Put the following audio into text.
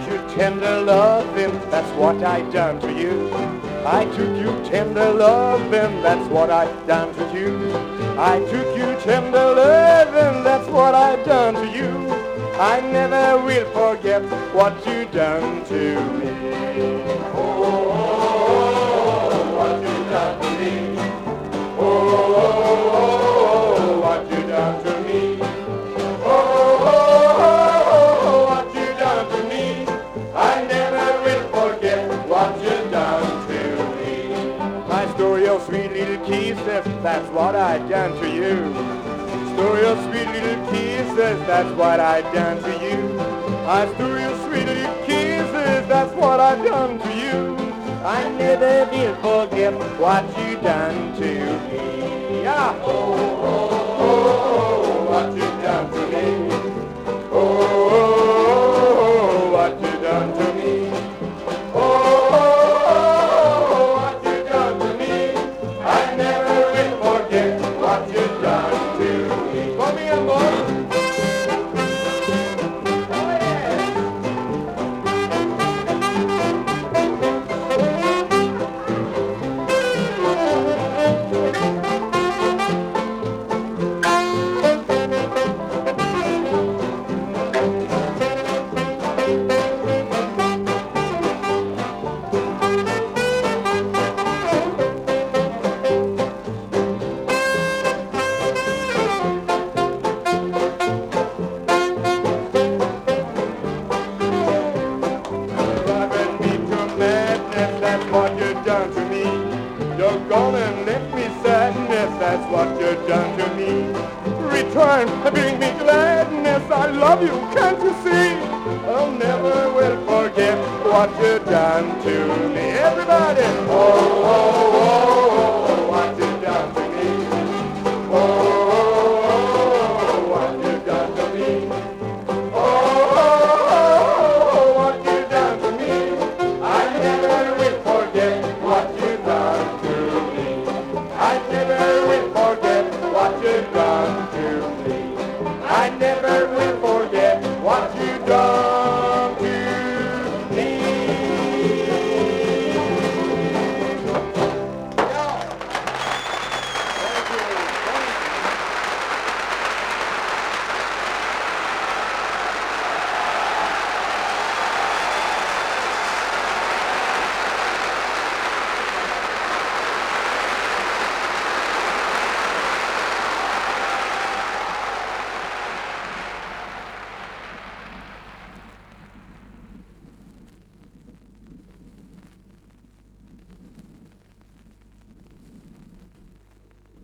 took you tender loving, that's what I done to you. I took you tender loving, that's what I done to you. I took you tender loving, that's what I done to you. I never will forget what you done to me. Oh. Kisses, that's what I done to you. Stole your sweet little kisses, that's what I done to you. I stole your sweet little kisses, that's what I done to you. I never will forget what you done to me. Yeah. Oh, oh, oh, oh, what you done to me. Oh, oh, oh, oh, what you done to me. That's what you've done to me. You're gonna let me sadness, that's what you've done to me. Return, bring me gladness, I love you, can't you see? I'll never will forget what you've done to me. Everybody! Oh, oh, oh. I've never